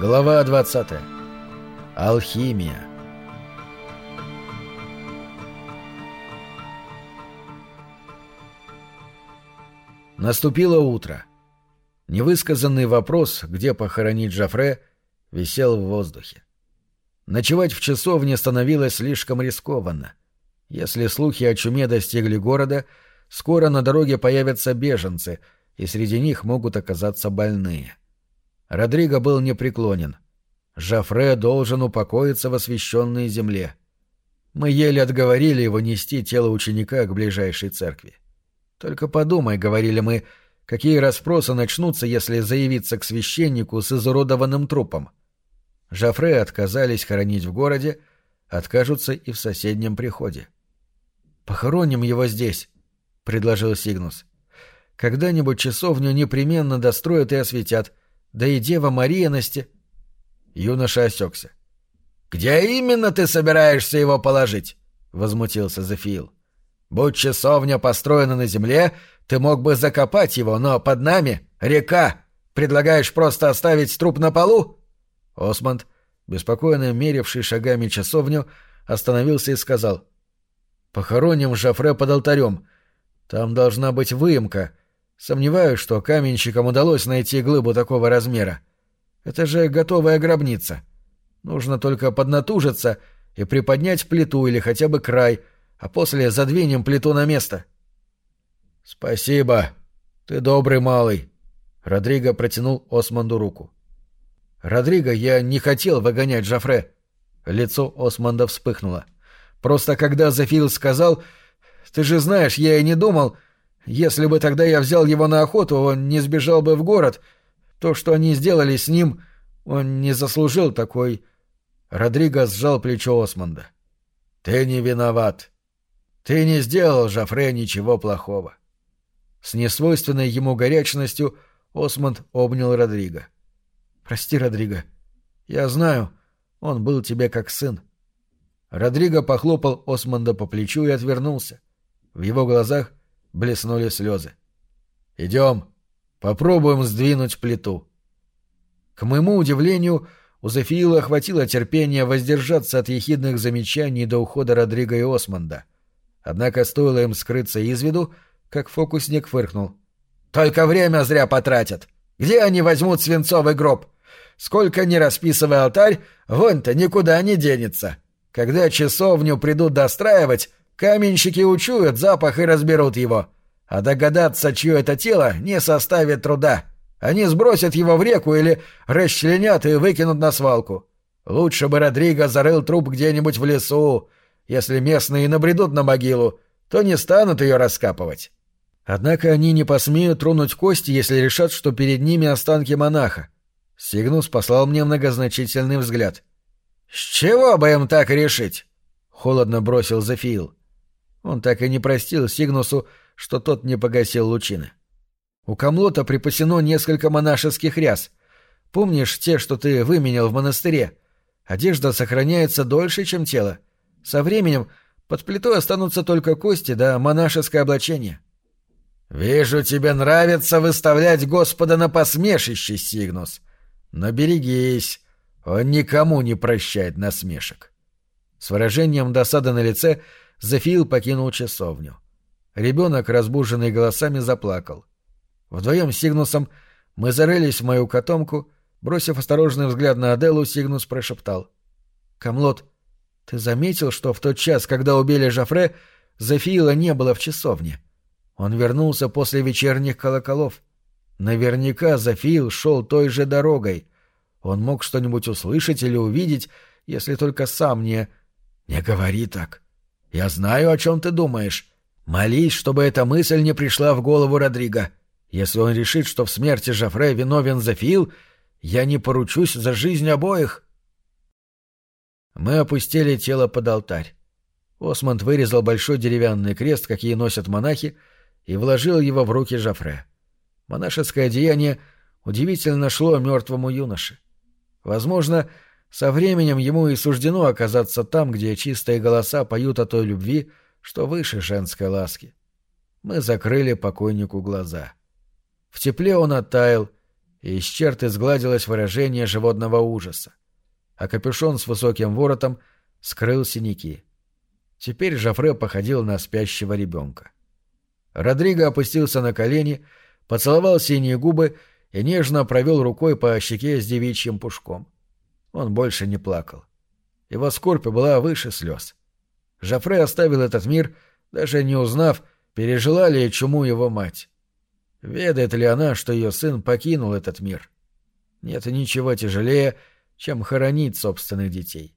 Глава 20. Алхимия. Наступило утро. Невысказанный вопрос, где похоронить Жафре, висел в воздухе. Ночевать в часовне становилось слишком рискованно. Если слухи о чуме достигли города, скоро на дороге появятся беженцы, и среди них могут оказаться больные. Родриго был непреклонен. Жафре должен упокоиться в освященной земле. Мы еле отговорили его нести тело ученика к ближайшей церкви. «Только подумай», — говорили мы, — «какие расспросы начнутся, если заявиться к священнику с изуродованным трупом?» Жафре отказались хоронить в городе, откажутся и в соседнем приходе. «Похороним его здесь», — предложил Сигнус. «Когда-нибудь часовню непременно достроят и осветят, да и Дева Мария Насте...» Юноша осекся. «Где именно ты собираешься его положить?» — возмутился Зефиил. «Будь часовня построена на земле, ты мог бы закопать его, но под нами — река. Предлагаешь просто оставить труп на полу?» Осмонд, беспокойно меривший шагами часовню, остановился и сказал. «Похороним Жафре под алтарем. Там должна быть выемка, Сомневаюсь, что каменщикам удалось найти глыбу такого размера. Это же готовая гробница. Нужно только поднатужиться и приподнять плиту или хотя бы край, а после задвинем плиту на место. — Спасибо. Ты добрый малый. Родриго протянул Османду руку. — Родриго, я не хотел выгонять Жафре. Лицо Османда вспыхнуло. Просто когда Зафил сказал... Ты же знаешь, я и не думал... Если бы тогда я взял его на охоту, он не сбежал бы в город. То, что они сделали с ним, он не заслужил такой...» Родриго сжал плечо Осмонда. «Ты не виноват. Ты не сделал Жафре ничего плохого». С несвойственной ему горячностью Осмонд обнял Родриго. «Прости, Родриго. Я знаю, он был тебе как сын». Родриго похлопал Осмонда по плечу и отвернулся. В его глазах блеснули слезы. «Идем, попробуем сдвинуть плиту». К моему удивлению, у Зефиила хватило терпения воздержаться от ехидных замечаний до ухода Родриго и Османда. Однако стоило им скрыться из виду, как фокусник фыркнул. «Только время зря потратят. Где они возьмут свинцовый гроб? Сколько ни расписывай алтарь, вон-то никуда не денется. Когда часовню придут достраивать, Каменщики учуют запах и разберут его. А догадаться, чье это тело, не составит труда. Они сбросят его в реку или расчленят и выкинут на свалку. Лучше бы Родриго зарыл труп где-нибудь в лесу. Если местные набредут на могилу, то не станут ее раскапывать. Однако они не посмеют тронуть кости, если решат, что перед ними останки монаха. Сигнус послал мне многозначительный взгляд. «С чего бы им так решить?» — холодно бросил Зефиил. Он так и не простил Сигнусу, что тот не погасил лучины. У Камлота припасено несколько монашеских ряс. Помнишь те, что ты выменял в монастыре? Одежда сохраняется дольше, чем тело. Со временем под плитой останутся только кости да монашеское облачение. «Вижу, тебе нравится выставлять Господа на посмешище, Сигнус. Но берегись, он никому не прощает насмешек». С выражением досады на лице Зефил покинул часовню. Ребенок, разбуженный голосами, заплакал. Вдвоем с Сигнусом мы зарылись в мою котомку. Бросив осторожный взгляд на Аделу, Сигнус прошептал. «Камлот, ты заметил, что в тот час, когда убили Жафре, Зефиила не было в часовне? Он вернулся после вечерних колоколов. Наверняка Зефиил шел той же дорогой. Он мог что-нибудь услышать или увидеть, если только сам не... Не говори так. Я знаю, о чем ты думаешь. Молись, чтобы эта мысль не пришла в голову Родриго. Если он решит, что в смерти Жафре виновен Зафил, я не поручусь за жизнь обоих. Мы опустили тело под алтарь. Осмонд вырезал большой деревянный крест, какие носят монахи, и вложил его в руки Жафре. Монашеское деяние удивительно шло мертвому юноше. Возможно, со временем ему и суждено оказаться там, где чистые голоса поют о той любви, что выше женской ласки. Мы закрыли покойнику глаза. В тепле он оттаял, и из черты сгладилось выражение животного ужаса, а капюшон с высоким воротом скрыл синяки. Теперь Жафре походил на спящего ребенка. Родриго опустился на колени, поцеловал синие губы и нежно провел рукой по щеке с девичьим пушком. Он больше не плакал. Его скорбь была выше слез. Жафре оставил этот мир, даже не узнав, пережила ли чуму его мать. Ведает ли она, что ее сын покинул этот мир? Нет ничего тяжелее, чем хоронить собственных детей.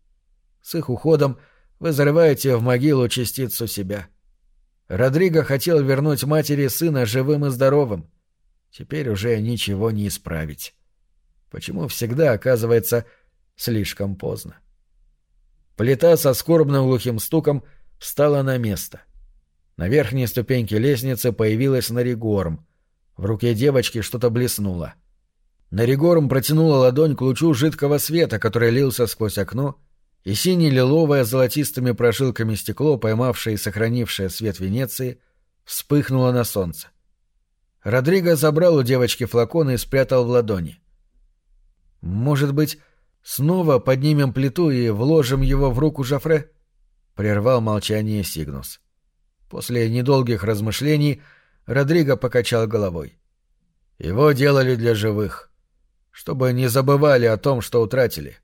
С их уходом вы зарываете в могилу частицу себя. Родриго хотел вернуть матери сына живым и здоровым. Теперь уже ничего не исправить. Почему всегда оказывается слишком поздно? Плита со скорбным глухим стуком встала на место. На верхней ступеньке лестницы появилась Наригорм. В руке девочки что-то блеснуло. Наригорм протянула ладонь к лучу жидкого света, который лился сквозь окно, и сине-лиловое золотистыми прожилками стекло, поймавшее и сохранившее свет Венеции, вспыхнуло на солнце. Родриго забрал у девочки флакон и спрятал в ладони. «Может быть, снова поднимем плиту и вложим его в руку Жафре?» — прервал молчание Сигнус. После недолгих размышлений Родриго покачал головой. «Его делали для живых, чтобы не забывали о том, что утратили.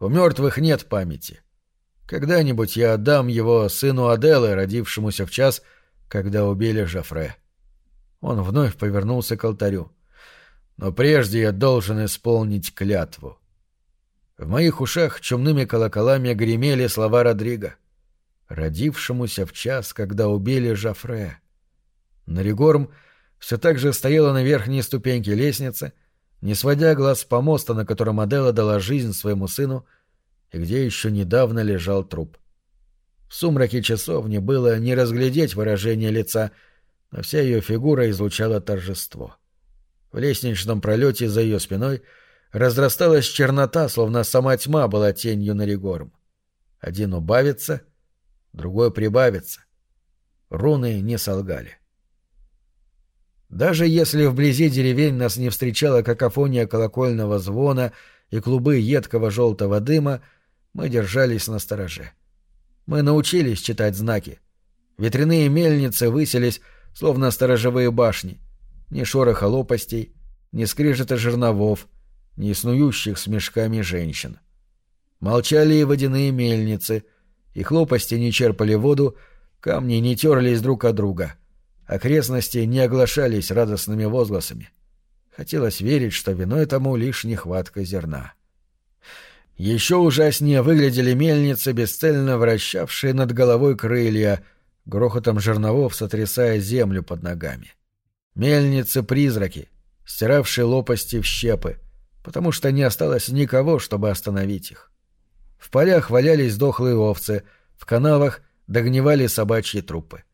У мертвых нет памяти. Когда-нибудь я отдам его сыну Аделы, родившемуся в час, когда убили Жафре. Он вновь повернулся к алтарю. Но прежде я должен исполнить клятву. В моих ушах чумными колоколами гремели слова Родриго. Родившемуся в час, когда убили Жафре. Наригорм все так же стояла на верхней ступеньке лестницы, не сводя глаз с помоста, на котором Адела дала жизнь своему сыну, и где еще недавно лежал труп. В сумраке часовни было не разглядеть выражение лица — но вся ее фигура излучала торжество. В лестничном пролете за ее спиной разрасталась чернота, словно сама тьма была тенью на Ригорм. Один убавится, другой прибавится. Руны не солгали. Даже если вблизи деревень нас не встречала какофония колокольного звона и клубы едкого желтого дыма, мы держались на стороже. Мы научились читать знаки. Ветряные мельницы высились словно сторожевые башни. Ни шороха лопастей, ни скрежета жерновов, ни снующих с мешками женщин. Молчали и водяные мельницы, их лопасти не черпали воду, камни не терлись друг от друга. Окрестности не оглашались радостными возгласами. Хотелось верить, что виной тому лишь нехватка зерна. Еще ужаснее выглядели мельницы, бесцельно вращавшие над головой крылья — грохотом жерновов сотрясая землю под ногами. Мельницы-призраки, стиравшие лопасти в щепы, потому что не осталось никого, чтобы остановить их. В полях валялись дохлые овцы, в канавах догнивали собачьи трупы.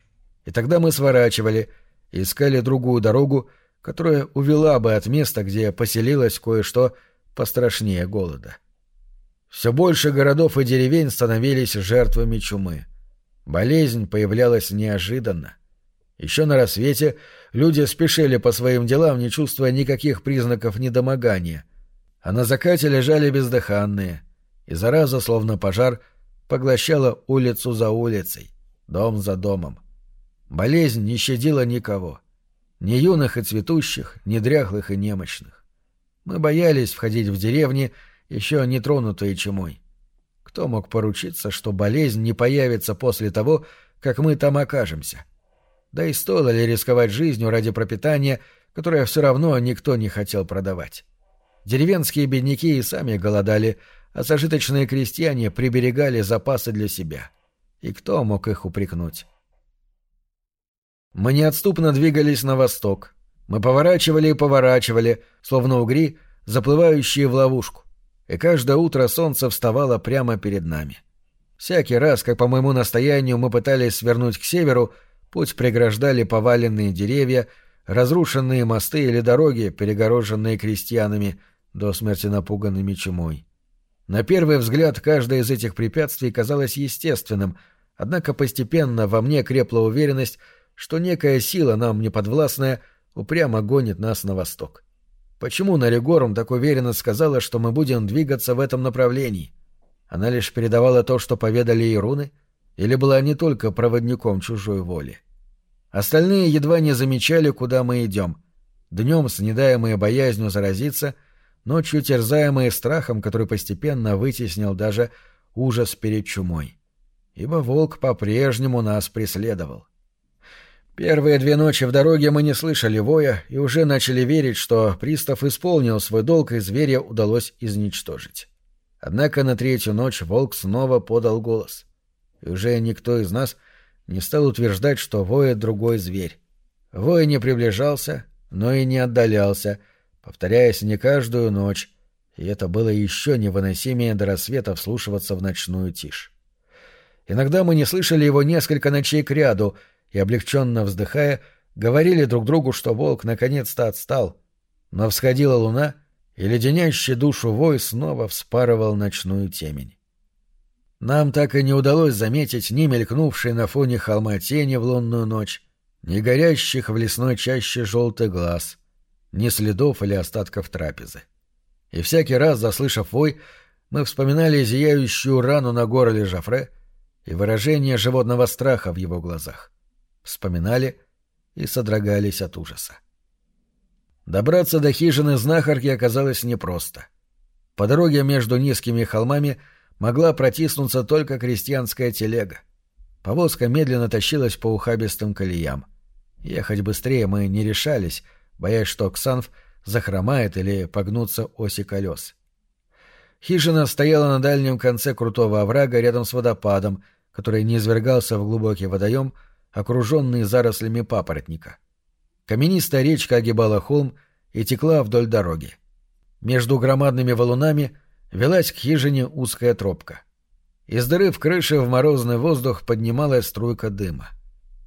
И тогда мы сворачивали искали другую дорогу, которая увела бы от места, где поселилось кое-что пострашнее голода. Все больше городов и деревень становились жертвами чумы — Болезнь появлялась неожиданно. Еще на рассвете люди спешили по своим делам, не чувствуя никаких признаков недомогания, а на закате лежали бездыханные, и зараза, словно пожар, поглощала улицу за улицей, дом за домом. Болезнь не щадила никого, ни юных и цветущих, ни дряхлых и немощных. Мы боялись входить в деревни, еще не тронутые чумой. Кто мог поручиться, что болезнь не появится после того, как мы там окажемся? Да и стоило ли рисковать жизнью ради пропитания, которое все равно никто не хотел продавать? Деревенские бедняки и сами голодали, а зажиточные крестьяне приберегали запасы для себя. И кто мог их упрекнуть? Мы неотступно двигались на восток. Мы поворачивали и поворачивали, словно угри, заплывающие в ловушку и каждое утро солнце вставало прямо перед нами. Всякий раз, как по моему настоянию мы пытались свернуть к северу, путь преграждали поваленные деревья, разрушенные мосты или дороги, перегороженные крестьянами, до смерти напуганными чумой. На первый взгляд каждое из этих препятствий казалось естественным, однако постепенно во мне крепла уверенность, что некая сила, нам неподвластная, упрямо гонит нас на восток. Почему Наригорм так уверенно сказала, что мы будем двигаться в этом направлении? Она лишь передавала то, что поведали ей руны, или была не только проводником чужой воли? Остальные едва не замечали, куда мы идем. Днем, снедаемые боязнью заразиться, ночью терзаемые страхом, который постепенно вытеснил даже ужас перед чумой. Ибо волк по-прежнему нас преследовал. Первые две ночи в дороге мы не слышали воя и уже начали верить, что пристав исполнил свой долг и зверя удалось изничтожить. Однако на третью ночь волк снова подал голос. И уже никто из нас не стал утверждать, что воет другой зверь. Вой не приближался, но и не отдалялся, повторяясь не каждую ночь, и это было еще невыносимее до рассвета вслушиваться в ночную тишь. Иногда мы не слышали его несколько ночей кряду — и, облегченно вздыхая, говорили друг другу, что волк наконец-то отстал. Но всходила луна, и леденящий душу вой снова вспарывал ночную темень. Нам так и не удалось заметить ни мелькнувшей на фоне холма тени в лунную ночь, ни горящих в лесной чаще желтых глаз, ни следов или остатков трапезы. И всякий раз, заслышав вой, мы вспоминали зияющую рану на горле Жафре и выражение животного страха в его глазах вспоминали и содрогались от ужаса. Добраться до хижины знахарки оказалось непросто. По дороге между низкими холмами могла протиснуться только крестьянская телега. Повозка медленно тащилась по ухабистым колеям. Ехать быстрее мы не решались, боясь, что Ксанф захромает или погнутся оси колес. Хижина стояла на дальнем конце крутого оврага рядом с водопадом, который не извергался в глубокий водоем, окруженный зарослями папоротника. Каменистая речка огибала холм и текла вдоль дороги. Между громадными валунами велась к хижине узкая тропка. Из дыры в крыше в морозный воздух поднималась струйка дыма.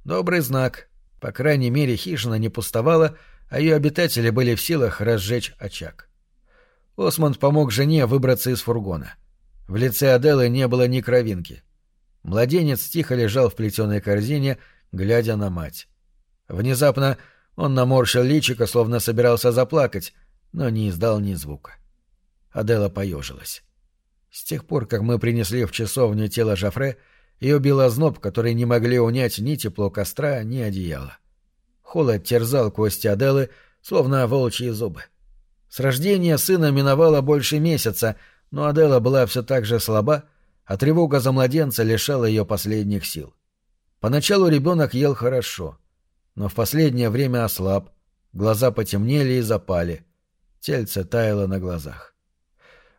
Добрый знак. По крайней мере, хижина не пустовала, а ее обитатели были в силах разжечь очаг. Осмонд помог жене выбраться из фургона. В лице Аделы не было ни кровинки. Младенец тихо лежал в плетеной корзине глядя на мать. Внезапно он наморщил личико, словно собирался заплакать, но не издал ни звука. Адела поежилась. С тех пор, как мы принесли в часовню тело Жафре, ее бил озноб, который не могли унять ни тепло костра, ни одеяла. Холод терзал кости Аделы, словно волчьи зубы. С рождения сына миновало больше месяца, но Адела была все так же слаба, а тревога за младенца лишала ее последних сил. Поначалу ребенок ел хорошо, но в последнее время ослаб, глаза потемнели и запали, тельце таяло на глазах.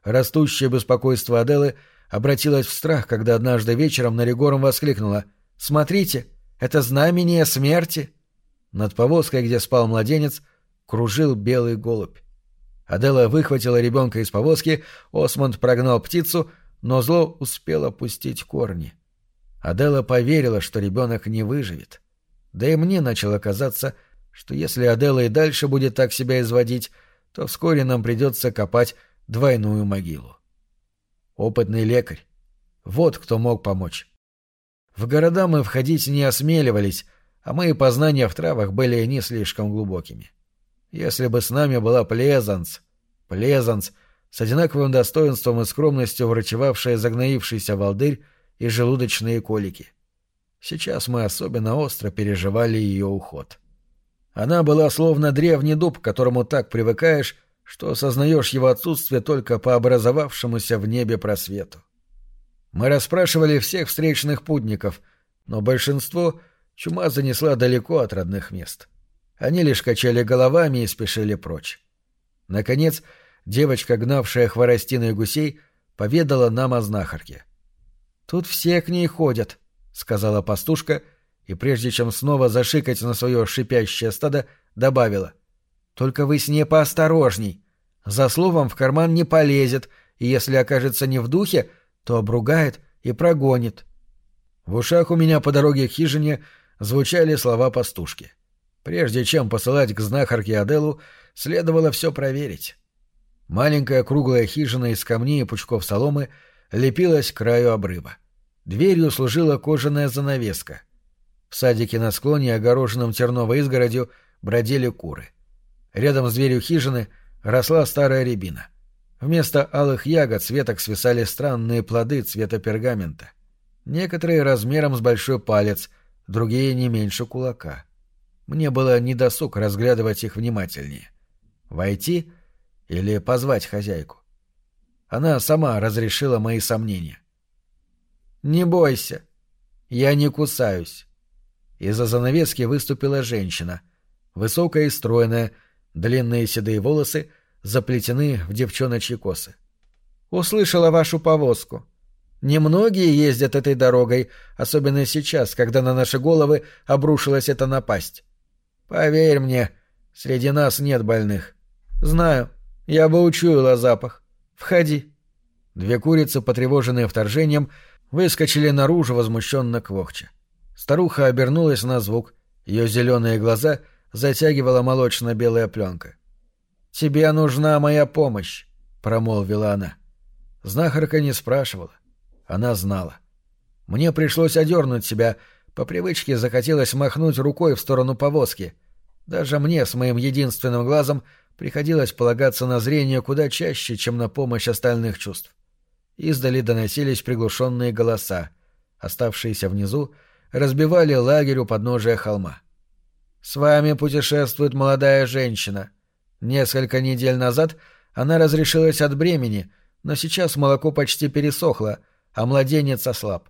Растущее беспокойство Аделы обратилось в страх, когда однажды вечером Наригором воскликнула «Смотрите, это знамение смерти!» Над повозкой, где спал младенец, кружил белый голубь. Адела выхватила ребенка из повозки, Осмонд прогнал птицу, но зло успело пустить корни. Адела поверила, что ребенок не выживет. Да и мне начало казаться, что если Адела и дальше будет так себя изводить, то вскоре нам придется копать двойную могилу. Опытный лекарь. Вот кто мог помочь. В города мы входить не осмеливались, а мои познания в травах были не слишком глубокими. Если бы с нами была Плезанс, Плезанс, с одинаковым достоинством и скромностью врачевавшая загноившийся волдырь, и желудочные колики. Сейчас мы особенно остро переживали ее уход. Она была словно древний дуб, к которому так привыкаешь, что осознаешь его отсутствие только по образовавшемуся в небе просвету. Мы расспрашивали всех встречных путников, но большинство чума занесла далеко от родных мест. Они лишь качали головами и спешили прочь. Наконец, девочка, гнавшая хворостиной гусей, поведала нам о знахарке — «Тут все к ней ходят», — сказала пастушка, и прежде чем снова зашикать на свое шипящее стадо, добавила. «Только вы с ней поосторожней. За словом в карман не полезет, и если окажется не в духе, то обругает и прогонит». В ушах у меня по дороге к хижине звучали слова пастушки. Прежде чем посылать к знахарке Аделу, следовало все проверить. Маленькая круглая хижина из камней и пучков соломы лепилась к краю обрыва. Дверью служила кожаная занавеска. В садике на склоне, огороженном терновой изгородью, бродили куры. Рядом с дверью хижины росла старая рябина. Вместо алых ягод с веток свисали странные плоды цвета пергамента. Некоторые размером с большой палец, другие не меньше кулака. Мне было недосуг разглядывать их внимательнее. Войти или позвать хозяйку? Она сама разрешила мои сомнения. «Не бойся, я не кусаюсь». Из-за занавески выступила женщина, высокая и стройная, длинные седые волосы заплетены в девчоночьи косы. «Услышала вашу повозку. Немногие ездят этой дорогой, особенно сейчас, когда на наши головы обрушилась эта напасть. Поверь мне, среди нас нет больных. Знаю, я бы учуяла запах. Входи». Две курицы, потревоженные вторжением, выскочили наружу возмущенно квохча. Старуха обернулась на звук, ее зеленые глаза затягивала молочно-белая пленка. «Тебе нужна моя помощь», — промолвила она. Знахарка не спрашивала. Она знала. Мне пришлось одернуть себя, по привычке захотелось махнуть рукой в сторону повозки. Даже мне с моим единственным глазом приходилось полагаться на зрение куда чаще, чем на помощь остальных чувств. Издали доносились приглушенные голоса. Оставшиеся внизу разбивали лагерь у подножия холма. «С вами путешествует молодая женщина. Несколько недель назад она разрешилась от бремени, но сейчас молоко почти пересохло, а младенец ослаб.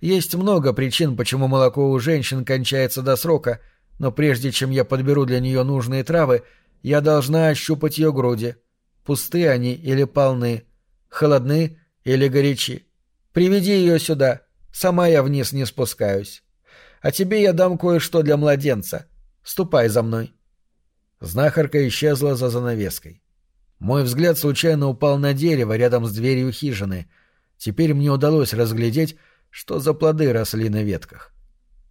Есть много причин, почему молоко у женщин кончается до срока, но прежде чем я подберу для нее нужные травы, я должна ощупать ее груди. Пусты они или полны, холодны или горячи. Приведи ее сюда, сама я вниз не спускаюсь. А тебе я дам кое-что для младенца. Ступай за мной. Знахарка исчезла за занавеской. Мой взгляд случайно упал на дерево рядом с дверью хижины — Теперь мне удалось разглядеть, что за плоды росли на ветках.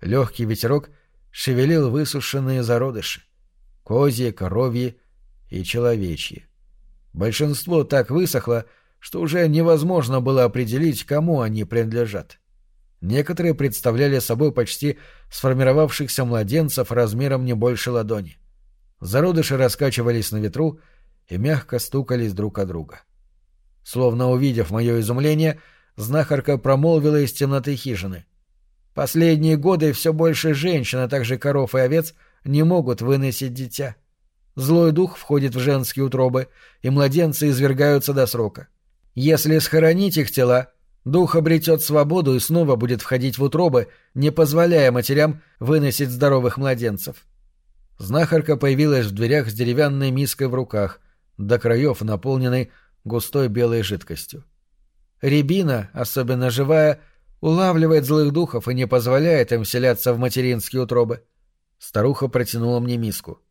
Легкий ветерок шевелил высушенные зародыши. Козьи, коровьи и человечьи. Большинство так высохло, что уже невозможно было определить, кому они принадлежат. Некоторые представляли собой почти сформировавшихся младенцев размером не больше ладони. Зародыши раскачивались на ветру и мягко стукались друг о друга. — Словно увидев мое изумление, знахарка промолвила из темноты хижины. «Последние годы все больше женщин, а также коров и овец, не могут выносить дитя. Злой дух входит в женские утробы, и младенцы извергаются до срока. Если схоронить их тела, дух обретет свободу и снова будет входить в утробы, не позволяя матерям выносить здоровых младенцев». Знахарка появилась в дверях с деревянной миской в руках, до краев наполненной густой белой жидкостью. Рябина, особенно живая, улавливает злых духов и не позволяет им вселяться в материнские утробы. Старуха протянула мне миску.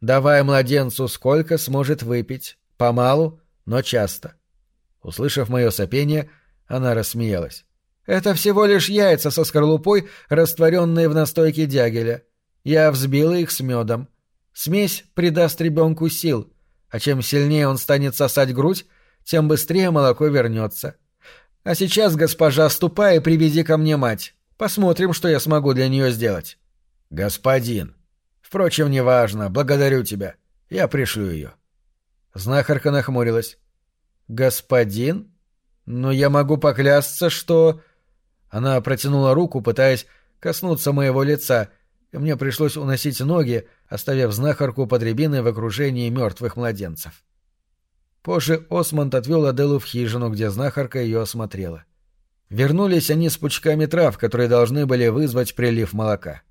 «Давай младенцу сколько сможет выпить. Помалу, но часто». Услышав мое сопение, она рассмеялась. «Это всего лишь яйца со скорлупой, растворенные в настойке дягеля. Я взбила их с медом. Смесь придаст ребенку сил, а чем сильнее он станет сосать грудь, тем быстрее молоко вернется. А сейчас, госпожа, ступай и приведи ко мне мать. Посмотрим, что я смогу для нее сделать. Господин. Впрочем, неважно, благодарю тебя. Я пришлю ее. Знахарка нахмурилась. Господин? Но я могу поклясться, что... Она протянула руку, пытаясь коснуться моего лица, и мне пришлось уносить ноги, оставив знахарку под рябиной в окружении мертвых младенцев. Позже Осмонд отвел Аделу в хижину, где знахарка ее осмотрела. Вернулись они с пучками трав, которые должны были вызвать прилив молока.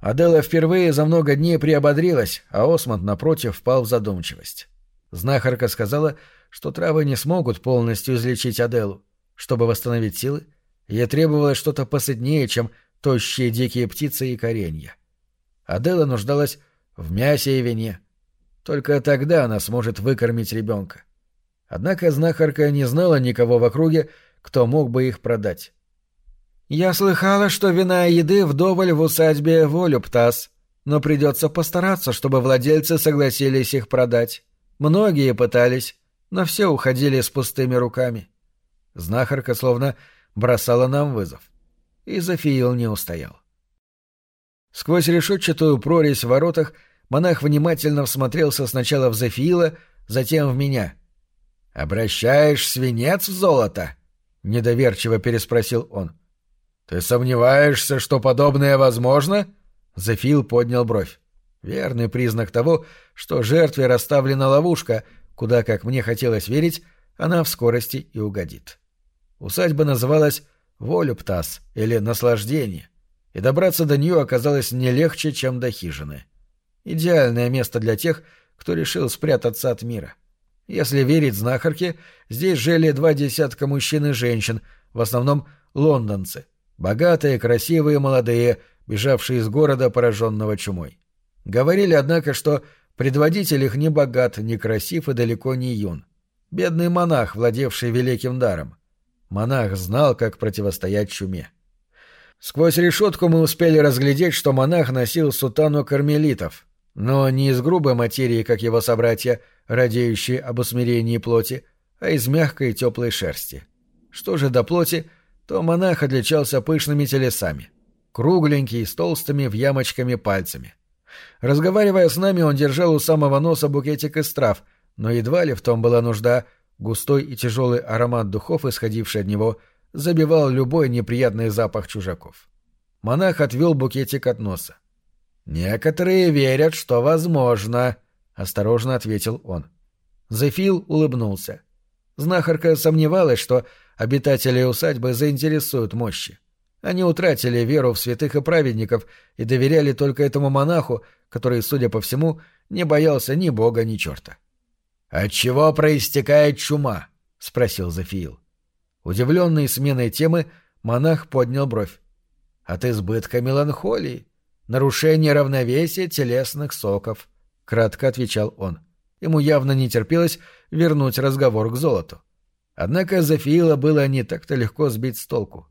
Адела впервые за много дней приободрилась, а Осмонд, напротив, впал в задумчивость. Знахарка сказала, что травы не смогут полностью излечить Аделу. Чтобы восстановить силы, ей требовалось что-то посытнее, чем тощие дикие птицы и коренья. Адела нуждалась в мясе и вине. Только тогда она сможет выкормить ребенка. Однако знахарка не знала никого в округе, кто мог бы их продать. «Я слыхала, что вина и еды вдоволь в усадьбе Волюптас, но придется постараться, чтобы владельцы согласились их продать. Многие пытались, но все уходили с пустыми руками». Знахарка словно бросала нам вызов и Зафиил не устоял. Сквозь решетчатую прорезь в воротах монах внимательно всмотрелся сначала в Зафиила, затем в меня. «Обращаешь свинец в золото?» — недоверчиво переспросил он. «Ты сомневаешься, что подобное возможно?» Зефил поднял бровь. Верный признак того, что жертве расставлена ловушка, куда, как мне хотелось верить, она в скорости и угодит. Усадьба называлась «Волюптас» или «Наслаждение», и добраться до нее оказалось не легче, чем до хижины. Идеальное место для тех, кто решил спрятаться от мира. Если верить знахарке, здесь жили два десятка мужчин и женщин, в основном лондонцы, богатые, красивые, молодые, бежавшие из города, пораженного чумой. Говорили, однако, что предводитель их не богат, не красив и далеко не юн. Бедный монах, владевший великим даром. Монах знал, как противостоять чуме. Сквозь решетку мы успели разглядеть, что монах носил сутану кармелитов, но не из грубой материи, как его собратья, радеющие об усмирении плоти, а из мягкой и теплой шерсти. Что же до плоти, то монах отличался пышными телесами, кругленький, с толстыми в ямочками пальцами. Разговаривая с нами, он держал у самого носа букетик из трав, но едва ли в том была нужда, густой и тяжелый аромат духов, исходивший от него, забивал любой неприятный запах чужаков. Монах отвел букетик от носа. «Некоторые верят, что возможно», — осторожно ответил он. Зефил улыбнулся. Знахарка сомневалась, что обитатели усадьбы заинтересуют мощи. Они утратили веру в святых и праведников и доверяли только этому монаху, который, судя по всему, не боялся ни бога, ни черта. «От чего проистекает чума?» — спросил Зефиил. Удивленный сменой темы, монах поднял бровь. «От избытка меланхолии, нарушения равновесия телесных соков», — кратко отвечал он. Ему явно не терпелось вернуть разговор к золоту. Однако Зефиила было не так-то легко сбить с толку.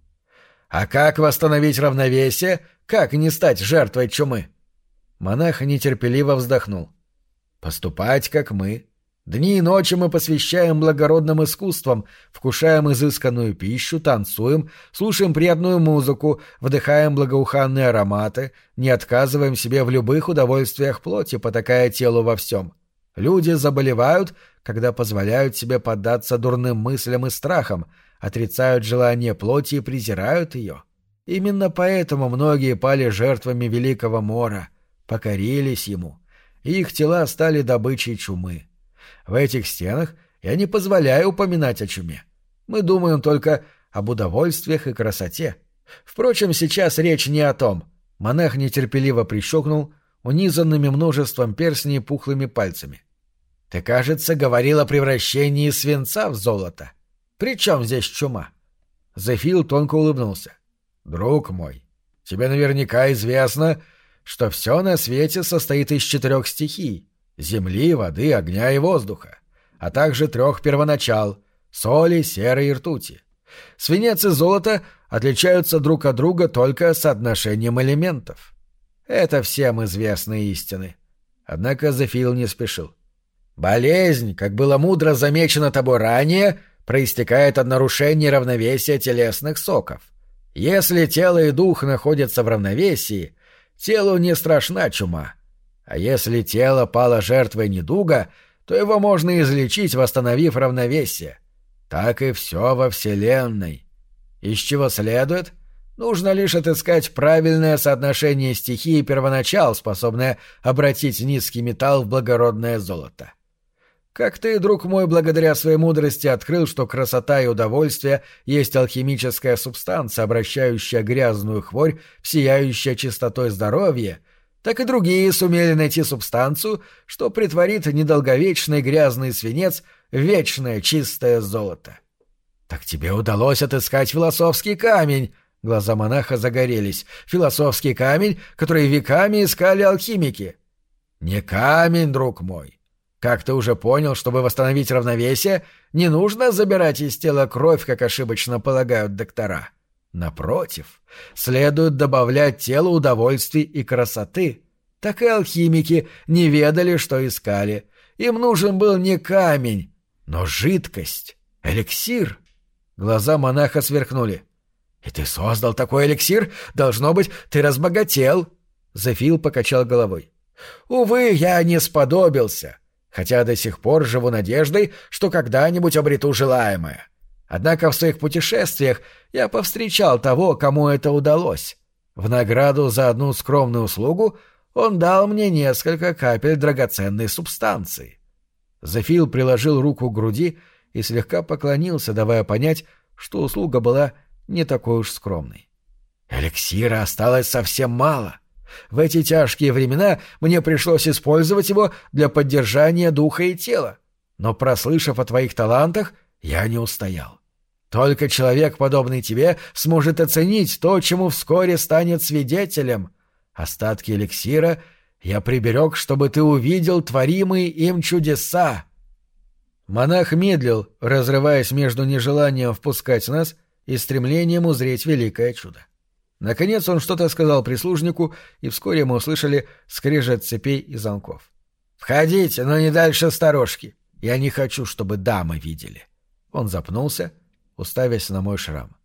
«А как восстановить равновесие? Как не стать жертвой чумы?» Монах нетерпеливо вздохнул. «Поступать, как мы», Дни и ночи мы посвящаем благородным искусствам, вкушаем изысканную пищу, танцуем, слушаем приятную музыку, вдыхаем благоуханные ароматы, не отказываем себе в любых удовольствиях плоти, потакая телу во всем. Люди заболевают, когда позволяют себе поддаться дурным мыслям и страхам, отрицают желание плоти и презирают ее. Именно поэтому многие пали жертвами великого мора, покорились ему, и их тела стали добычей чумы. В этих стенах я не позволяю упоминать о чуме. Мы думаем только об удовольствиях и красоте. Впрочем, сейчас речь не о том. Монах нетерпеливо прищелкнул унизанными множеством перстней пухлыми пальцами. Ты, кажется, говорил о превращении свинца в золото. При чем здесь чума? Зефил тонко улыбнулся. Друг мой, тебе наверняка известно, что все на свете состоит из четырех стихий земли, воды, огня и воздуха, а также трех первоначал — соли, серы и ртути. Свинец и золото отличаются друг от друга только соотношением элементов. Это всем известные истины. Однако Зефил не спешил. Болезнь, как было мудро замечено тобой ранее, проистекает от нарушения равновесия телесных соков. Если тело и дух находятся в равновесии, телу не страшна чума, а если тело пало жертвой недуга, то его можно излечить, восстановив равновесие. Так и все во Вселенной. Из чего следует? Нужно лишь отыскать правильное соотношение стихии первоначал, способное обратить низкий металл в благородное золото. Как ты, друг мой, благодаря своей мудрости открыл, что красота и удовольствие есть алхимическая субстанция, обращающая грязную хворь в сияющее чистотой здоровье — так и другие сумели найти субстанцию, что притворит недолговечный грязный свинец в вечное чистое золото. «Так тебе удалось отыскать философский камень!» Глаза монаха загорелись. «Философский камень, который веками искали алхимики!» «Не камень, друг мой!» Как ты уже понял, чтобы восстановить равновесие, не нужно забирать из тела кровь, как ошибочно полагают доктора. Напротив, следует добавлять телу удовольствий и красоты. Так и алхимики не ведали, что искали. Им нужен был не камень, но жидкость, эликсир. Глаза монаха сверкнули. «И ты создал такой эликсир? Должно быть, ты разбогател!» Зефил покачал головой. «Увы, я не сподобился. хотя до сих пор живу надеждой, что когда-нибудь обрету желаемое. Однако в своих путешествиях я повстречал того, кому это удалось. В награду за одну скромную услугу он дал мне несколько капель драгоценной субстанции. Зефил приложил руку к груди и слегка поклонился, давая понять, что услуга была не такой уж скромной. Эликсира осталось совсем мало. В эти тяжкие времена мне пришлось использовать его для поддержания духа и тела. Но, прослышав о твоих талантах, я не устоял. Только человек, подобный тебе, сможет оценить то, чему вскоре станет свидетелем. Остатки эликсира я приберег, чтобы ты увидел творимые им чудеса. Монах медлил, разрываясь между нежеланием впускать нас и стремлением узреть великое чудо. Наконец он что-то сказал прислужнику, и вскоре мы услышали скрежет цепей и замков. «Входите, но не дальше сторожки. Я не хочу, чтобы дамы видели». Он запнулся — уставясь на мой шрам.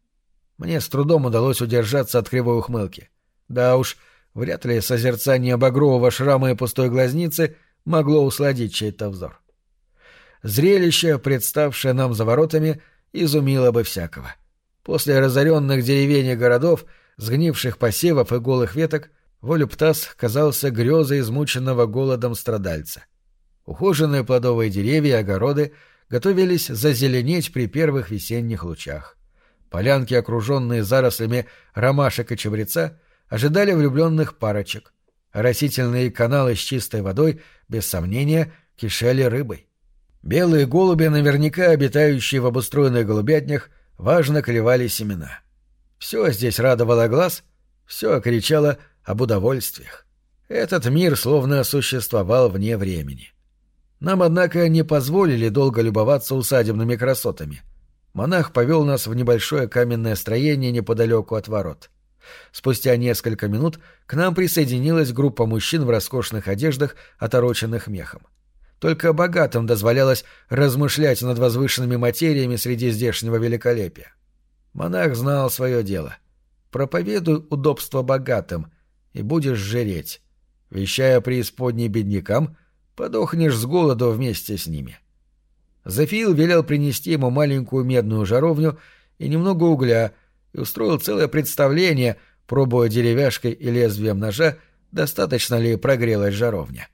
Мне с трудом удалось удержаться от кривой ухмылки. Да уж, вряд ли созерцание багрового шрама и пустой глазницы могло усладить чей-то взор. Зрелище, представшее нам за воротами, изумило бы всякого. После разоренных деревень и городов, сгнивших посевов и голых веток, Волюптас казался грезой измученного голодом страдальца. Ухоженные плодовые деревья и огороды готовились зазеленеть при первых весенних лучах. Полянки, окруженные зарослями ромашек и чабреца, ожидали влюбленных парочек. Растительные каналы с чистой водой, без сомнения, кишели рыбой. Белые голуби, наверняка обитающие в обустроенных голубятнях, важно клевали семена. Все здесь радовало глаз, все кричало об удовольствиях. Этот мир словно существовал вне времени. Нам, однако, не позволили долго любоваться усадебными красотами. Монах повел нас в небольшое каменное строение неподалеку от ворот. Спустя несколько минут к нам присоединилась группа мужчин в роскошных одеждах, отороченных мехом. Только богатым дозволялось размышлять над возвышенными материями среди здешнего великолепия. Монах знал свое дело. Проповедуй удобство богатым, и будешь жреть. Вещая преисподней беднякам — Подохнешь с голоду вместе с ними. Зафиил велел принести ему маленькую медную жаровню и немного угля и устроил целое представление, пробуя деревяшкой и лезвием ножа, достаточно ли прогрелась жаровня.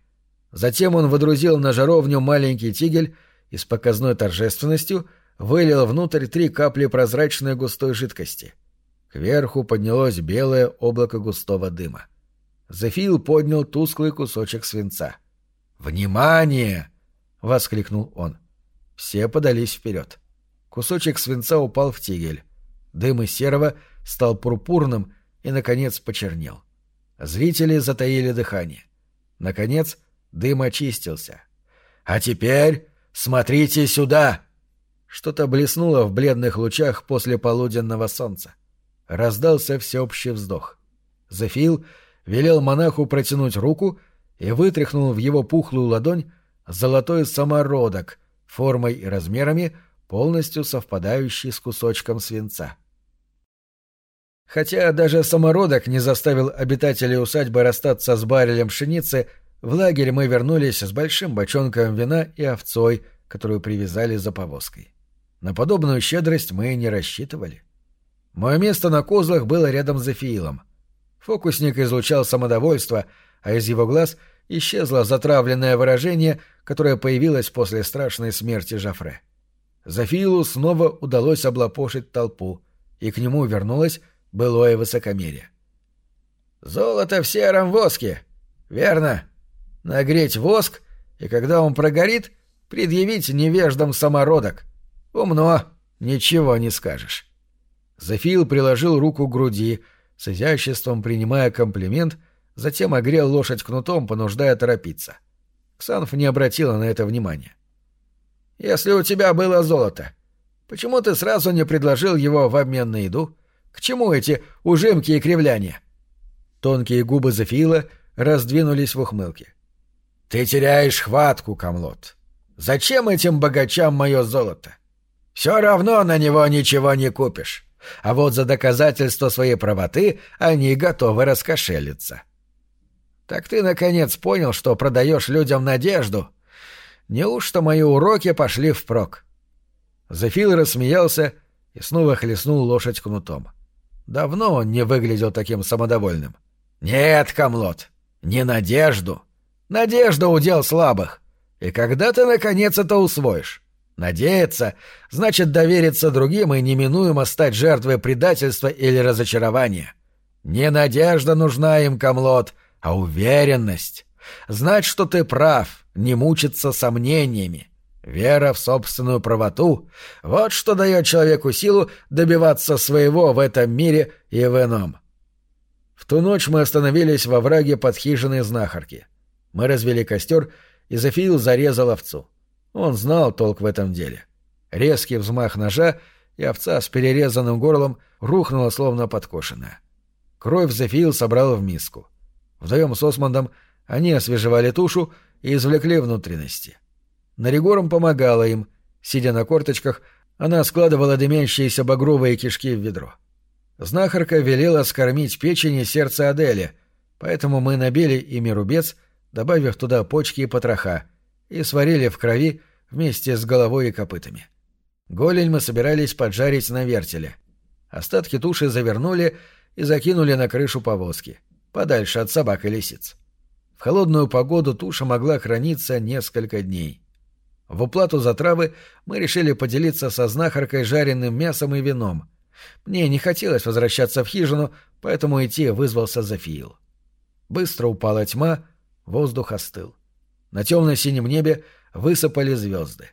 Затем он водрузил на жаровню маленький тигель и с показной торжественностью вылил внутрь три капли прозрачной густой жидкости. Кверху поднялось белое облако густого дыма. Зефил поднял тусклый кусочек свинца. «Внимание!» — воскликнул он. Все подались вперед. Кусочек свинца упал в тигель. Дым из серого стал пурпурным и, наконец, почернел. Зрители затаили дыхание. Наконец, дым очистился. «А теперь смотрите сюда!» Что-то блеснуло в бледных лучах после полуденного солнца. Раздался всеобщий вздох. Зефил велел монаху протянуть руку — и вытряхнул в его пухлую ладонь золотой самородок, формой и размерами полностью совпадающий с кусочком свинца. Хотя даже самородок не заставил обитателей усадьбы расстаться с баррелем пшеницы, в лагерь мы вернулись с большим бочонком вина и овцой, которую привязали за повозкой. На подобную щедрость мы не рассчитывали. Мое место на козлах было рядом с Зефиилом. Фокусник излучал самодовольство — а из его глаз исчезло затравленное выражение, которое появилось после страшной смерти Жафре. Зафилу снова удалось облапошить толпу, и к нему вернулось былое высокомерие. «Золото в сером воске! Верно! Нагреть воск, и когда он прогорит, предъявить невеждам самородок. Умно, ничего не скажешь». Зафил приложил руку к груди, с изяществом принимая комплимент — затем огрел лошадь кнутом, понуждая торопиться. Ксанф не обратила на это внимания. «Если у тебя было золото, почему ты сразу не предложил его в обмен на еду? К чему эти ужимки и кривляния?» Тонкие губы Зафиила раздвинулись в ухмылке. «Ты теряешь хватку, Камлот. Зачем этим богачам мое золото? Все равно на него ничего не купишь. А вот за доказательство своей правоты они готовы раскошелиться». «Так ты, наконец, понял, что продаешь людям надежду? Неужто мои уроки пошли впрок? Зефил рассмеялся и снова хлестнул лошадь кнутом. Давно он не выглядел таким самодовольным. «Нет, Камлот, не надежду. Надежда — удел слабых. И когда ты, наконец, это усвоишь? Надеяться — значит довериться другим и неминуемо стать жертвой предательства или разочарования. Не надежда нужна им, Камлот, а уверенность. Знать, что ты прав, не мучиться сомнениями. Вера в собственную правоту — вот что дает человеку силу добиваться своего в этом мире и в ином. В ту ночь мы остановились во враге под хижиной знахарки. Мы развели костер, и Зофиил зарезал овцу. Он знал толк в этом деле. Резкий взмах ножа, и овца с перерезанным горлом рухнула, словно подкошенная. Кровь Зофиил собрал в миску. Вдвоем с Осмондом они освежевали тушу и извлекли внутренности. Наригором помогала им. Сидя на корточках, она складывала дымящиеся багровые кишки в ведро. Знахарка велела скормить печень и сердце Адели, поэтому мы набили ими рубец, добавив туда почки и потроха, и сварили в крови вместе с головой и копытами. Голень мы собирались поджарить на вертеле. Остатки туши завернули и закинули на крышу повозки, подальше от собак и лисиц. В холодную погоду туша могла храниться несколько дней. В уплату за травы мы решили поделиться со знахаркой жареным мясом и вином. Мне не хотелось возвращаться в хижину, поэтому идти вызвался Зафиил. Быстро упала тьма, воздух остыл. На темно-синем небе высыпали звезды.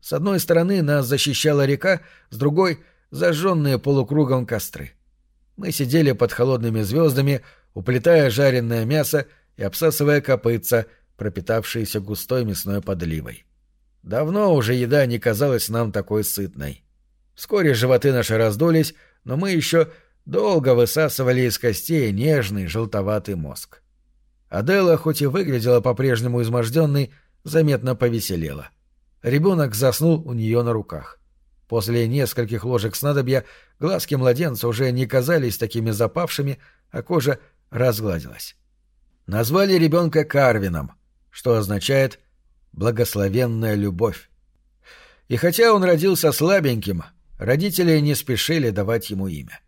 С одной стороны нас защищала река, с другой — зажженные полукругом костры. Мы сидели под холодными звездами, уплетая жареное мясо и обсасывая копытца, пропитавшиеся густой мясной подливой. Давно уже еда не казалась нам такой сытной. Вскоре животы наши раздулись, но мы еще долго высасывали из костей нежный желтоватый мозг. Адела, хоть и выглядела по-прежнему изможденной, заметно повеселела. Ребенок заснул у нее на руках. После нескольких ложек снадобья глазки младенца уже не казались такими запавшими, а кожа разгладилась. Назвали ребенка Карвином, что означает благословенная любовь. И хотя он родился слабеньким, родители не спешили давать ему имя.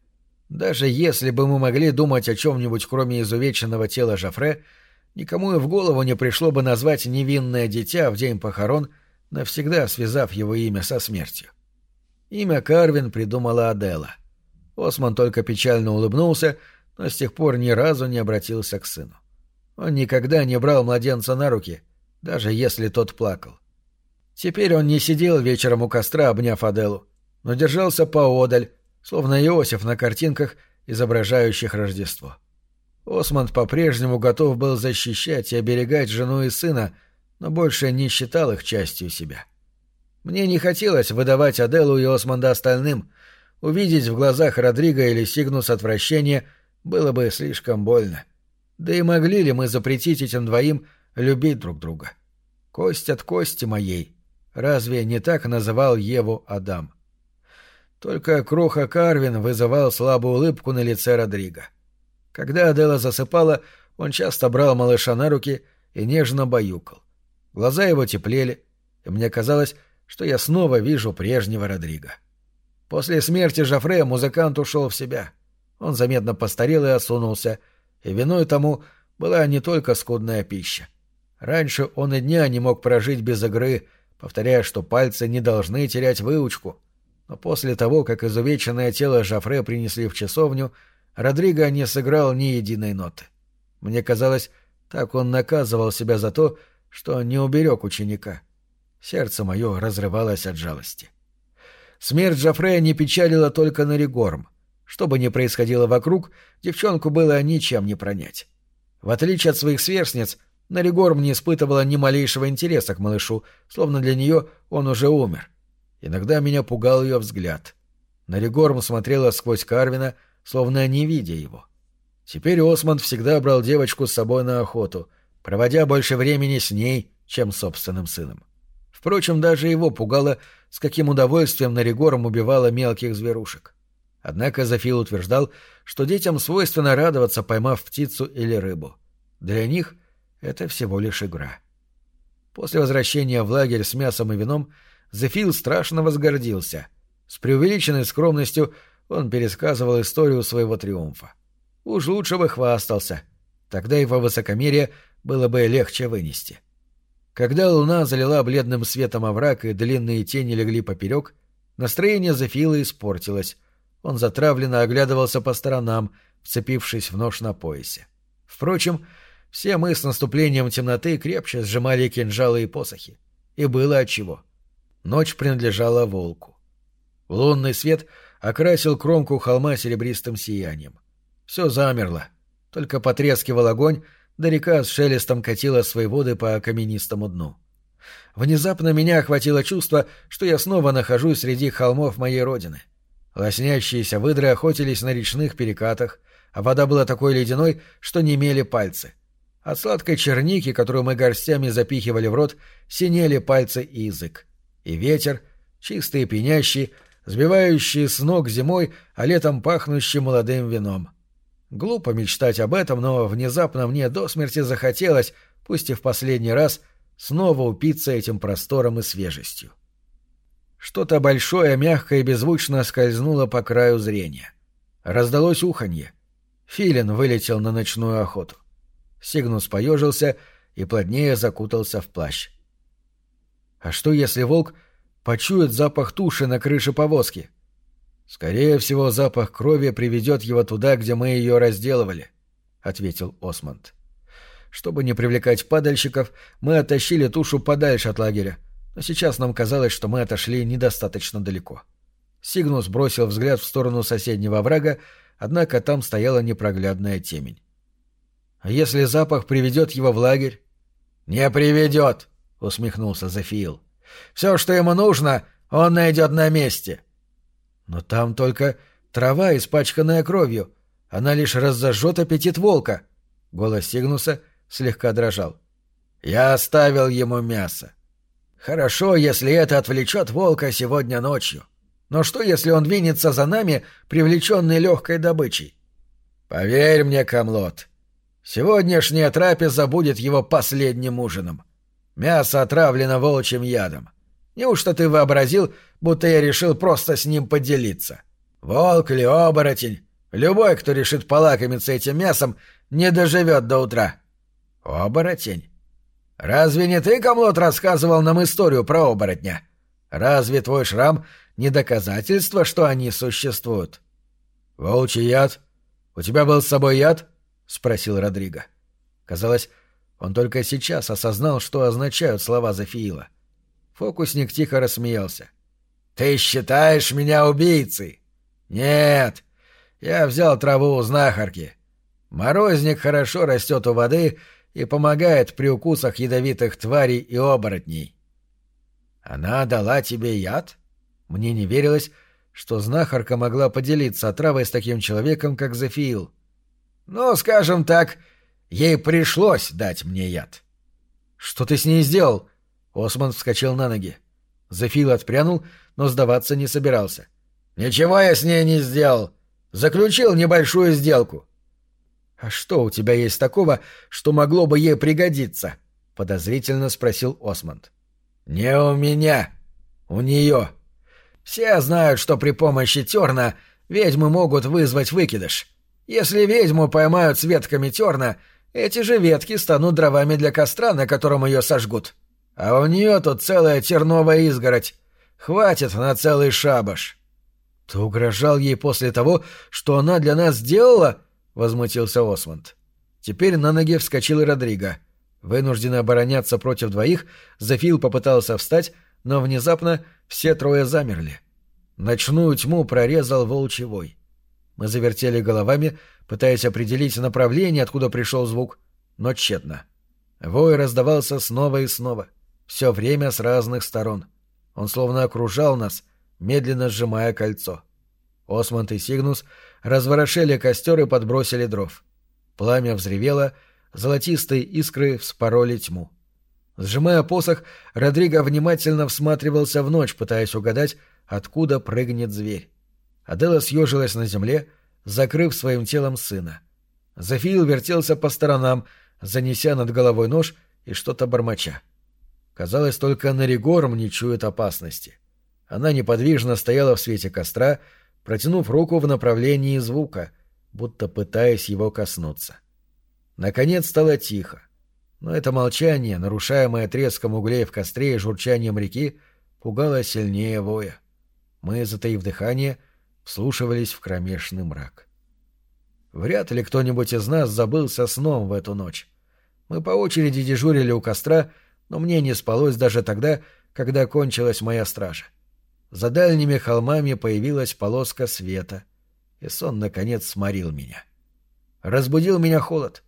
Даже если бы мы могли думать о чем-нибудь, кроме изувеченного тела Жафре, никому и в голову не пришло бы назвать невинное дитя в день похорон, навсегда связав его имя со смертью. Имя Карвин придумала Адела. Осман только печально улыбнулся, но с тех пор ни разу не обратился к сыну. Он никогда не брал младенца на руки, даже если тот плакал. Теперь он не сидел вечером у костра, обняв Аделу, но держался поодаль, словно Иосиф на картинках, изображающих Рождество. Осмонд по-прежнему готов был защищать и оберегать жену и сына, но больше не считал их частью себя. Мне не хотелось выдавать Аделу и Осмонда остальным. Увидеть в глазах Родриго или Сигнус отвращение было бы слишком больно. Да и могли ли мы запретить этим двоим любить друг друга. Кость от кости моей. Разве не так называл Еву Адам? Только Кроха Карвин вызывал слабую улыбку на лице Родриго. Когда Адела засыпала, он часто брал малыша на руки и нежно баюкал. Глаза его теплели, и мне казалось, что я снова вижу прежнего Родриго. После смерти Жафре музыкант ушел в себя. Он заметно постарел и осунулся, и виной тому была не только скудная пища. Раньше он и дня не мог прожить без игры, повторяя, что пальцы не должны терять выучку. Но после того, как изувеченное тело Жафре принесли в часовню, Родриго не сыграл ни единой ноты. Мне казалось, так он наказывал себя за то, что не уберег ученика. Сердце мое разрывалось от жалости. Смерть Жафрея не печалила только Наригорм. Что бы ни происходило вокруг, девчонку было ничем не пронять. В отличие от своих сверстниц, Наригорм не испытывала ни малейшего интереса к малышу, словно для нее он уже умер. Иногда меня пугал ее взгляд. Наригорм смотрела сквозь Карвина, словно не видя его. Теперь Осмонд всегда брал девочку с собой на охоту, проводя больше времени с ней, чем с собственным сыном. Впрочем, даже его пугало, с каким удовольствием Наригорм убивала мелких зверушек. Однако Зафил утверждал, что детям свойственно радоваться, поймав птицу или рыбу. Для них — это всего лишь игра. После возвращения в лагерь с мясом и вином Зефил страшно возгордился. С преувеличенной скромностью он пересказывал историю своего триумфа. Уж лучше бы хвастался. Тогда его высокомерие было бы легче вынести. Когда луна залила бледным светом овраг и длинные тени легли поперек, настроение Зефила испортилось. Он затравленно оглядывался по сторонам, вцепившись в нож на поясе. Впрочем, все мы с наступлением темноты крепче сжимали кинжалы и посохи. И было отчего. Ночь принадлежала волку. Лунный свет окрасил кромку холма серебристым сиянием. Все замерло. Только потрескивал огонь, да река с шелестом катила свои воды по каменистому дну. Внезапно меня охватило чувство, что я снова нахожусь среди холмов моей родины. Лоснящиеся выдры охотились на речных перекатах, а вода была такой ледяной, что не имели пальцы. От сладкой черники, которую мы горстями запихивали в рот, синели пальцы и язык. И ветер, чистый и пенящий, сбивающий с ног зимой, а летом пахнущий молодым вином. Глупо мечтать об этом, но внезапно мне до смерти захотелось, пусть и в последний раз, снова упиться этим простором и свежестью. Что-то большое, мягкое и беззвучно скользнуло по краю зрения. Раздалось уханье. Филин вылетел на ночную охоту. Сигнус поежился и плотнее закутался в плащ. А что, если волк почует запах туши на крыше повозки? Скорее всего, запах крови приведет его туда, где мы ее разделывали, — ответил Осмонд. Чтобы не привлекать падальщиков, мы оттащили тушу подальше от лагеря, но сейчас нам казалось, что мы отошли недостаточно далеко. Сигнус бросил взгляд в сторону соседнего врага, однако там стояла непроглядная темень. А если запах приведет его в лагерь? Не приведет, усмехнулся Зафиил. Все, что ему нужно, он найдет на месте. Но там только трава, испачканная кровью. Она лишь разожжет аппетит волка. Голос Сигнуса слегка дрожал. Я оставил ему мясо. Хорошо, если это отвлечет волка сегодня ночью. Но что, если он двинется за нами, привлеченный легкой добычей? Поверь мне, Камлот, Сегодняшняя трапеза будет его последним ужином. Мясо отравлено волчьим ядом. Неужто ты вообразил, будто я решил просто с ним поделиться? Волк или оборотень, любой, кто решит полакомиться этим мясом, не доживет до утра. Оборотень? Разве не ты, Камлот, рассказывал нам историю про оборотня? Разве твой шрам не доказательство, что они существуют? Волчий яд? У тебя был с собой яд? —— спросил Родриго. Казалось, он только сейчас осознал, что означают слова Зафиила. Фокусник тихо рассмеялся. «Ты считаешь меня убийцей?» «Нет, я взял траву у знахарки. Морозник хорошо растет у воды и помогает при укусах ядовитых тварей и оборотней». «Она дала тебе яд?» Мне не верилось, что знахарка могла поделиться отравой с таким человеком, как Зафиил. Ну, скажем так, ей пришлось дать мне яд. Что ты с ней сделал? Осман вскочил на ноги. Зефил отпрянул, но сдаваться не собирался. Ничего я с ней не сделал. Заключил небольшую сделку. А что у тебя есть такого, что могло бы ей пригодиться? подозрительно спросил Осмонд. Не у меня, у нее. Все знают, что при помощи терна ведьмы могут вызвать выкидыш. Если ведьму поймают с ветками терна, эти же ветки станут дровами для костра, на котором ее сожгут. А у нее тут целая терновая изгородь. Хватит на целый шабаш. — Ты угрожал ей после того, что она для нас сделала? — возмутился Осмонд. Теперь на ноги вскочил и Родриго. Вынужденно обороняться против двоих, Зефил попытался встать, но внезапно все трое замерли. Ночную тьму прорезал волчий вой. Мы завертели головами, пытаясь определить направление, откуда пришел звук, но тщетно. Вой раздавался снова и снова, все время с разных сторон. Он словно окружал нас, медленно сжимая кольцо. Осмонд и Сигнус разворошили костер и подбросили дров. Пламя взревело, золотистые искры вспороли тьму. Сжимая посох, Родриго внимательно всматривался в ночь, пытаясь угадать, откуда прыгнет зверь. Адела съежилась на земле, закрыв своим телом сына. Зафиил вертелся по сторонам, занеся над головой нож и что-то бормоча. Казалось, только Наригорм не чует опасности. Она неподвижно стояла в свете костра, протянув руку в направлении звука, будто пытаясь его коснуться. Наконец стало тихо. Но это молчание, нарушаемое треском углей в костре и журчанием реки, пугало сильнее воя. Мы, затаив дыхание, вслушивались в кромешный мрак. Вряд ли кто-нибудь из нас забылся сном в эту ночь. Мы по очереди дежурили у костра, но мне не спалось даже тогда, когда кончилась моя стража. За дальними холмами появилась полоска света, и сон, наконец, сморил меня. Разбудил меня холод.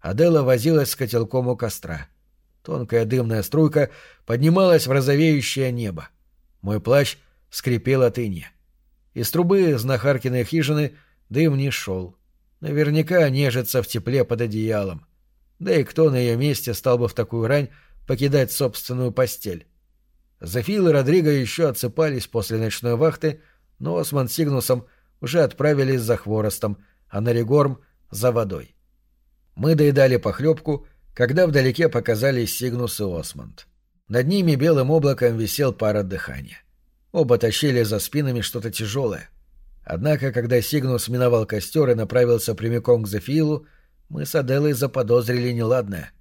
Адела возилась с котелком у костра. Тонкая дымная струйка поднималась в розовеющее небо. Мой плащ скрипел от инья. Из трубы знахаркиной хижины дым не шел. Наверняка нежится в тепле под одеялом. Да и кто на ее месте стал бы в такую рань покидать собственную постель? Зафил и Родриго еще отсыпались после ночной вахты, но Осман с Сигнусом уже отправились за хворостом, а Наригорм — за водой. Мы доедали похлебку, когда вдалеке показались Сигнус и Осмонд. Над ними белым облаком висел пар от дыхания. Оба тащили за спинами что-то тяжелое. Однако, когда Сигнус миновал костер и направился прямиком к Зефилу, мы с Аделой заподозрили неладное.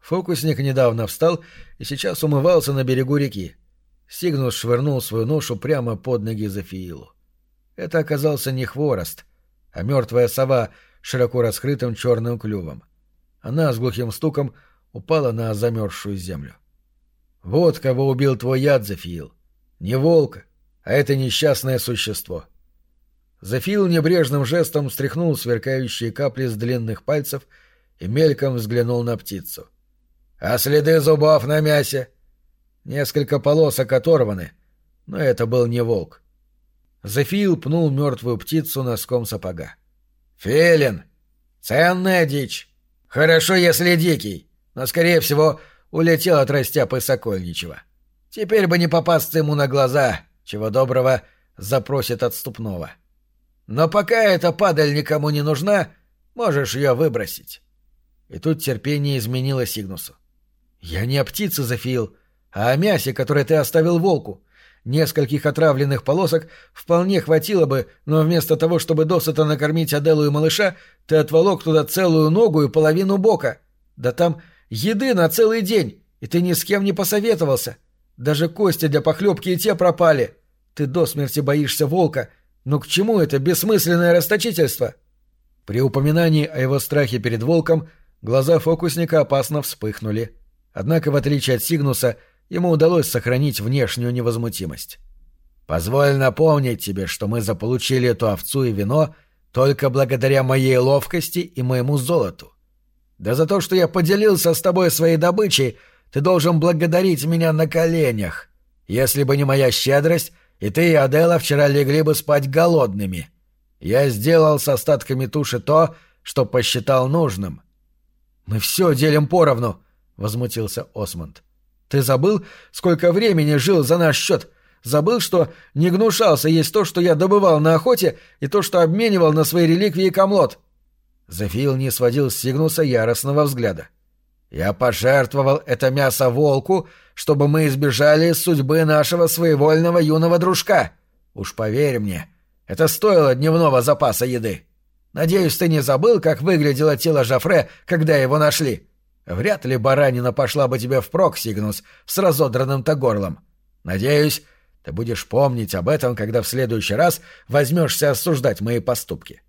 Фокусник недавно встал и сейчас умывался на берегу реки. Сигнус швырнул свою ношу прямо под ноги Зефиилу. Это оказался не хворост, а мертвая сова широко раскрытым черным клювом. Она с глухим стуком упала на замерзшую землю. «Вот кого убил твой яд, Зефиил. Не волк, а это несчастное существо». Зефиил небрежным жестом стряхнул сверкающие капли с длинных пальцев и мельком взглянул на птицу. «А следы зубов на мясе?» Несколько полосок оторваны, но это был не волк. Зефиил пнул мертвую птицу носком сапога. «Филин! Ценная дичь! Хорошо, если дикий, но, скорее всего, улетел от растяпы Сокольничего. Теперь бы не попасться ему на глаза, чего доброго запросит отступного. Но пока эта падаль никому не нужна, можешь ее выбросить». И тут терпение изменило Сигнусу. «Я не о птице, Зафиил, а о мясе, которое ты оставил волку. Нескольких отравленных полосок вполне хватило бы, но вместо того, чтобы досыта накормить Аделу и малыша, ты отволок туда целую ногу и половину бока. Да там еды на целый день, и ты ни с кем не посоветовался. Даже кости для похлебки и те пропали. Ты до смерти боишься волка, но к чему это бессмысленное расточительство?» При упоминании о его страхе перед волком глаза фокусника опасно вспыхнули. Однако, в отличие от Сигнуса, ему удалось сохранить внешнюю невозмутимость. «Позволь напомнить тебе, что мы заполучили эту овцу и вино только благодаря моей ловкости и моему золоту. Да за то, что я поделился с тобой своей добычей, ты должен благодарить меня на коленях. Если бы не моя щедрость, и ты и Адела вчера легли бы спать голодными. Я сделал с остатками туши то, что посчитал нужным». «Мы все делим поровну», — возмутился Осмонд. Ты забыл, сколько времени жил за наш счет? Забыл, что не гнушался есть то, что я добывал на охоте, и то, что обменивал на свои реликвии комлот?» Зефил не сводил с Сигнуса яростного взгляда. «Я пожертвовал это мясо волку, чтобы мы избежали судьбы нашего своевольного юного дружка. Уж поверь мне, это стоило дневного запаса еды. Надеюсь, ты не забыл, как выглядело тело Жафре, когда его нашли?» Вряд ли баранина пошла бы тебе впрок, Сигнус, с разодранным-то горлом. Надеюсь, ты будешь помнить об этом, когда в следующий раз возьмешься осуждать мои поступки.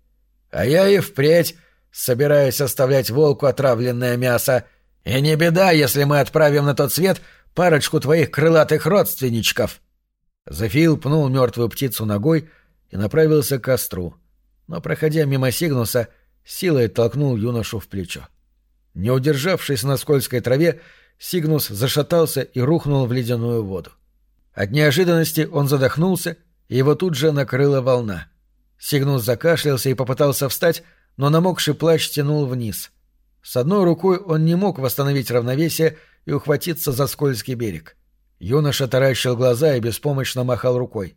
А я и впредь собираюсь оставлять волку отравленное мясо. И не беда, если мы отправим на тот свет парочку твоих крылатых родственничков. Зафил пнул мертвую птицу ногой и направился к костру, но, проходя мимо Сигнуса, силой толкнул юношу в плечо. Не удержавшись на скользкой траве, Сигнус зашатался и рухнул в ледяную воду. От неожиданности он задохнулся, и его тут же накрыла волна. Сигнус закашлялся и попытался встать, но намокший плащ тянул вниз. С одной рукой он не мог восстановить равновесие и ухватиться за скользкий берег. Юноша таращил глаза и беспомощно махал рукой.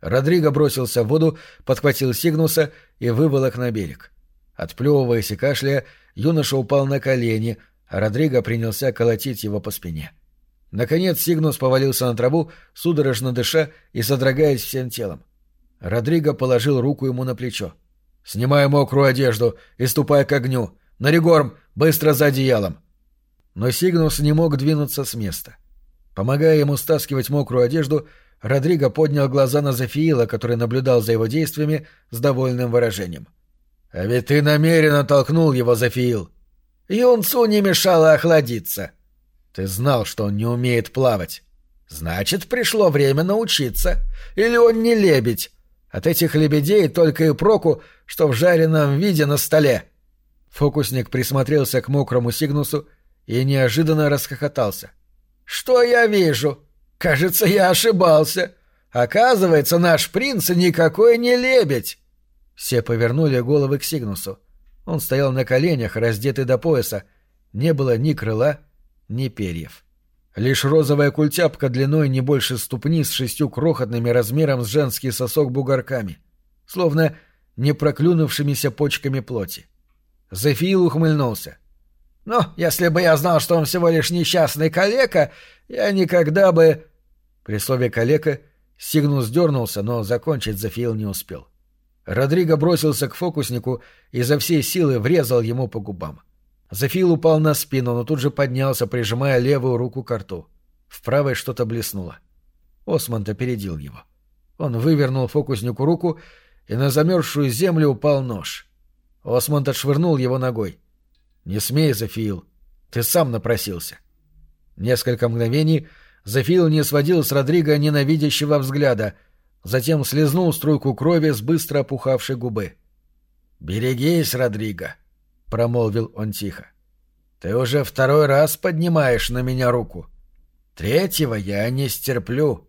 Родриго бросился в воду, подхватил Сигнуса и выволок на берег. Отплевываясь и кашляя, юноша упал на колени, а Родриго принялся колотить его по спине. Наконец Сигнус повалился на траву, судорожно дыша и содрогаясь всем телом. Родриго положил руку ему на плечо. «Снимай мокрую одежду и ступай к огню. Наригорм, быстро за одеялом!» Но Сигнус не мог двинуться с места. Помогая ему стаскивать мокрую одежду, Родриго поднял глаза на Зафиила, который наблюдал за его действиями с довольным выражением. «А ведь ты намеренно толкнул его, Зафиил!» «Юнцу не мешало охладиться!» «Ты знал, что он не умеет плавать!» «Значит, пришло время научиться. Или он не лебедь. От этих лебедей только и проку, что в жареном виде на столе». Фокусник присмотрелся к мокрому Сигнусу и неожиданно расхохотался. «Что я вижу? Кажется, я ошибался. Оказывается, наш принц никакой не лебедь!» Все повернули головы к Сигнусу. Он стоял на коленях, раздетый до пояса. Не было ни крыла, ни перьев. Лишь розовая культяпка длиной не больше ступни с шестью крохотными размером с женский сосок бугорками, словно не проклюнувшимися почками плоти. Зефиил ухмыльнулся. «Ну, если бы я знал, что он всего лишь несчастный калека, я никогда бы...» При слове «калека» Сигнус дернулся, но закончить Зефиил не успел. Родриго бросился к фокуснику и за всей силы врезал ему по губам. Зефиил упал на спину, но тут же поднялся, прижимая левую руку к рту. В правой что-то блеснуло. Осмонд опередил его. Он вывернул фокуснику руку, и на замерзшую землю упал нож. Осмонд отшвырнул его ногой. «Не смей, Зефиил. Ты сам напросился». Несколько мгновений Зефиил не сводил с Родриго ненавидящего взгляда, затем слезнул струйку крови с быстро опухавшей губы. «Берегись, Родриго», — промолвил он тихо. «Ты уже второй раз поднимаешь на меня руку. Третьего я не стерплю».